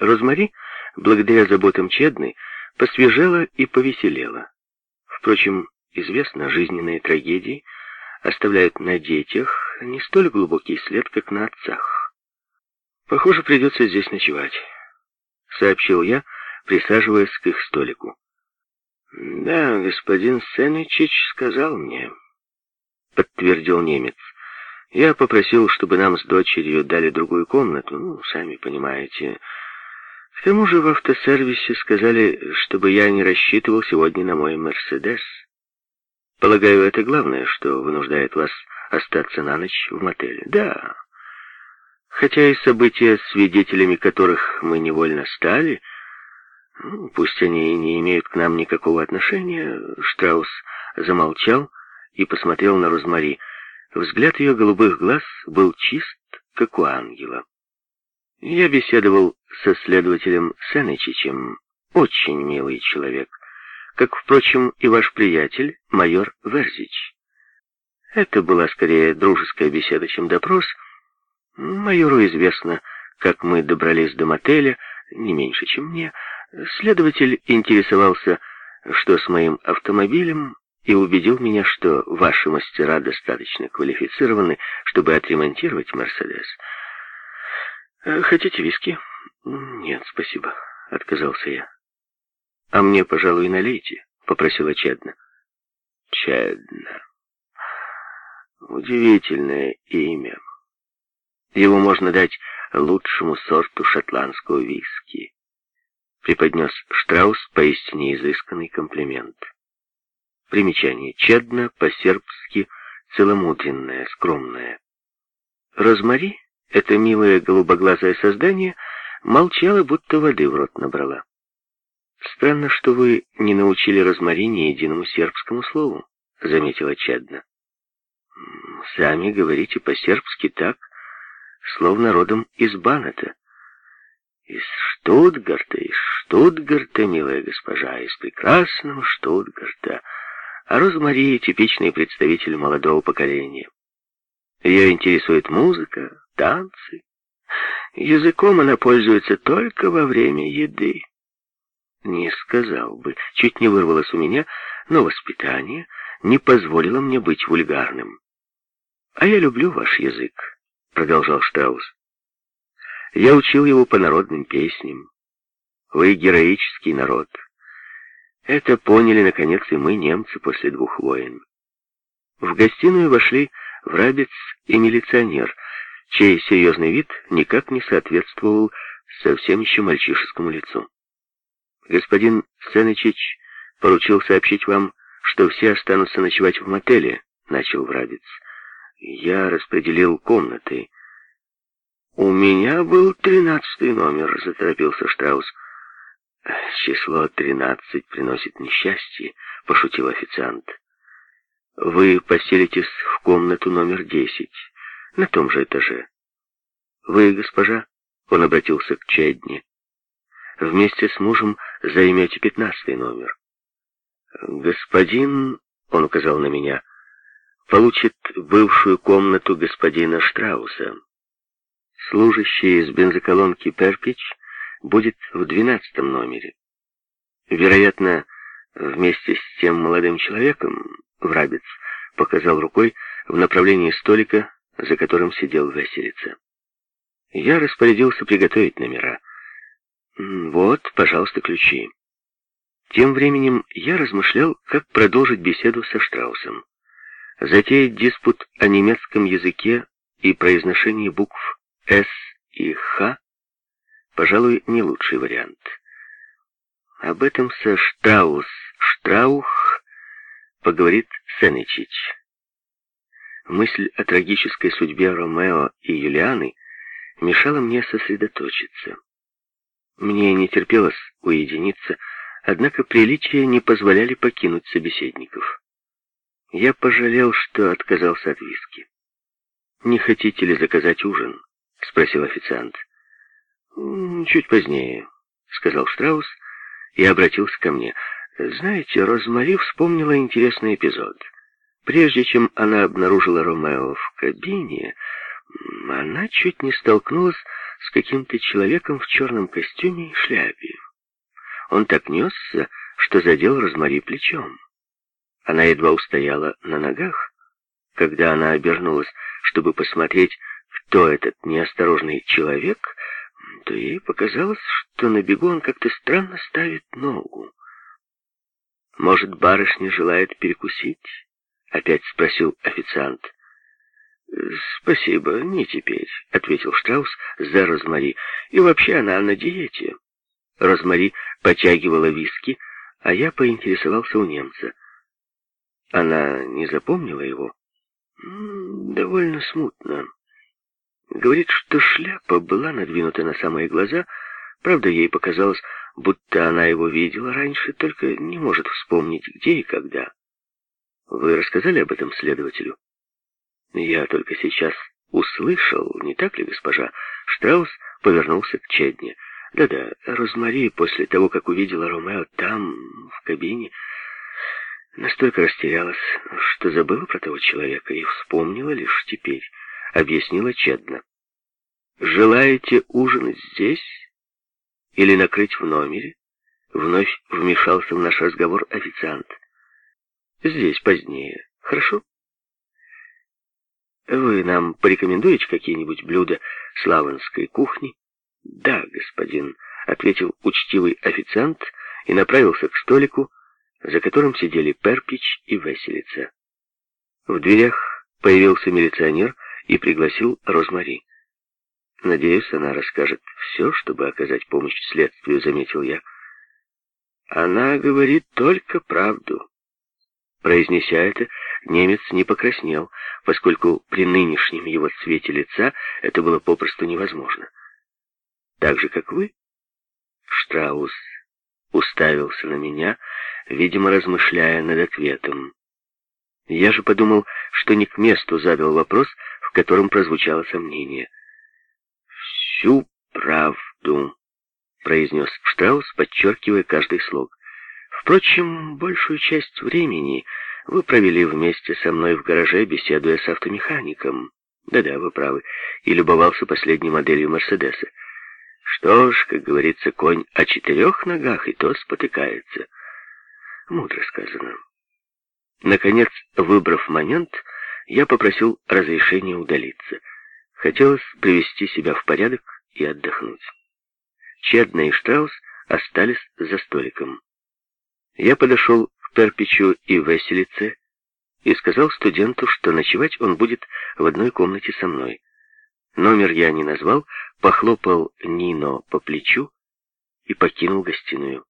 Розмари, благодаря заботам Чедны, посвежела и повеселела. Впрочем, известно, жизненные трагедии оставляют на детях не столь глубокий след, как на отцах. «Похоже, придется здесь ночевать», — сообщил я, присаживаясь к их столику. «Да, господин Сенычич сказал мне», — подтвердил немец. «Я попросил, чтобы нам с дочерью дали другую комнату, ну, сами понимаете. К тому же в автосервисе сказали, чтобы я не рассчитывал сегодня на мой «Мерседес». Полагаю, это главное, что вынуждает вас остаться на ночь в мотеле. Да. Хотя и события, свидетелями которых мы невольно стали, ну, пусть они и не имеют к нам никакого отношения, Штраус замолчал и посмотрел на Розмари. Взгляд ее голубых глаз был чист, как у ангела. Я беседовал со следователем Сенечичем, очень милый человек как, впрочем, и ваш приятель, майор Верзич. Это была скорее дружеская беседа, чем допрос. Майору известно, как мы добрались до мотеля, не меньше, чем мне. Следователь интересовался, что с моим автомобилем, и убедил меня, что ваши мастера достаточно квалифицированы, чтобы отремонтировать «Мерседес». «Хотите виски?» «Нет, спасибо», — отказался я. «А мне, пожалуй, налейте», — попросила Чедна. Чедна. Удивительное имя. Его можно дать лучшему сорту шотландского виски. Преподнес Штраус поистине изысканный комплимент. Примечание. Чедна по-сербски целомудренная, скромная. Розмари, это милое голубоглазое создание, молчала, будто воды в рот набрала. «Странно, что вы не научили Розмари ни единому сербскому слову», — заметила Чадна. «Сами говорите по-сербски так, словно родом из Баната. Из Штутгарта, из Штутгарта, милая госпожа, из прекрасного Штутгарта. А Розмари — типичный представитель молодого поколения. Ее интересует музыка, танцы. Языком она пользуется только во время еды. Не сказал бы, чуть не вырвалось у меня, но воспитание не позволило мне быть вульгарным. «А я люблю ваш язык», — продолжал Штраус. «Я учил его по народным песням. Вы героический народ. Это поняли, наконец, и мы, немцы, после двух войн». В гостиную вошли врабец и милиционер, чей серьезный вид никак не соответствовал совсем еще мальчишескому лицу. Господин Сенычич поручил сообщить вам, что все останутся ночевать в мотеле, начал Врабец. Я распределил комнаты. У меня был тринадцатый номер, заторопился Штраус. Число тринадцать приносит несчастье, пошутил официант. Вы поселитесь в комнату номер десять, на том же этаже. Вы, госпожа, он обратился к Чедне, вместе с мужем займете пятнадцатый номер. Господин, он указал на меня, получит бывшую комнату господина Штрауса. Служащий из бензоколонки Перпич будет в двенадцатом номере. Вероятно, вместе с тем молодым человеком, Врабец показал рукой в направлении столика, за которым сидел веселица. Я распорядился приготовить номера. «Вот, пожалуйста, ключи». Тем временем я размышлял, как продолжить беседу со Штраусом. Затеять диспут о немецком языке и произношении букв «С» и «Х» пожалуй, не лучший вариант. Об этом со Штраус Штраух поговорит Сенечич. Мысль о трагической судьбе Ромео и Юлианы мешала мне сосредоточиться. Мне не терпелось уединиться, однако приличия не позволяли покинуть собеседников. Я пожалел, что отказался от виски. «Не хотите ли заказать ужин?» — спросил официант. «Чуть позднее», — сказал Штраус и обратился ко мне. «Знаете, Розмари вспомнила интересный эпизод. Прежде чем она обнаружила Ромео в кабине, она чуть не столкнулась с каким-то человеком в черном костюме и шляпе. Он так несся, что задел Розмари плечом. Она едва устояла на ногах, когда она обернулась, чтобы посмотреть, кто этот неосторожный человек, то ей показалось, что на бегу он как-то странно ставит ногу. «Может, барышня желает перекусить?» — опять спросил официант. «Спасибо, не теперь», — ответил Штраус за Розмари. «И вообще она на диете». Розмари потягивала виски, а я поинтересовался у немца. Она не запомнила его? Довольно смутно. Говорит, что шляпа была надвинута на самые глаза. Правда, ей показалось, будто она его видела раньше, только не может вспомнить, где и когда. Вы рассказали об этом следователю? Я только сейчас услышал, не так ли, госпожа? Штраус повернулся к Чедне. Да-да, Розмари после того, как увидела Ромео там, в кабине, настолько растерялась, что забыла про того человека и вспомнила лишь теперь, объяснила Чедна. «Желаете ужинать здесь или накрыть в номере?» Вновь вмешался в наш разговор официант. «Здесь позднее. Хорошо?» «Вы нам порекомендуете какие-нибудь блюда славянской кухни?» «Да, господин», — ответил учтивый официант и направился к столику, за которым сидели Перпич и Веселица. В дверях появился милиционер и пригласил Розмари. «Надеюсь, она расскажет все, чтобы оказать помощь следствию», — заметил я. «Она говорит только правду». Произнеся это, немец не покраснел, поскольку при нынешнем его цвете лица это было попросту невозможно так же, как вы?» Штраус уставился на меня, видимо, размышляя над ответом. Я же подумал, что не к месту задал вопрос, в котором прозвучало сомнение. «Всю правду», — произнес Штраус, подчеркивая каждый слог. «Впрочем, большую часть времени вы провели вместе со мной в гараже, беседуя с автомехаником. Да-да, вы правы, и любовался последней моделью Мерседеса. Что ж, как говорится, конь о четырех ногах и то спотыкается. Мудро сказано. Наконец, выбрав момент, я попросил разрешения удалиться. Хотелось привести себя в порядок и отдохнуть. Чедна и Штраус остались за столиком. Я подошел к Перпичу и Веселице и сказал студенту, что ночевать он будет в одной комнате со мной. Номер я не назвал, похлопал Нино по плечу и покинул гостиную.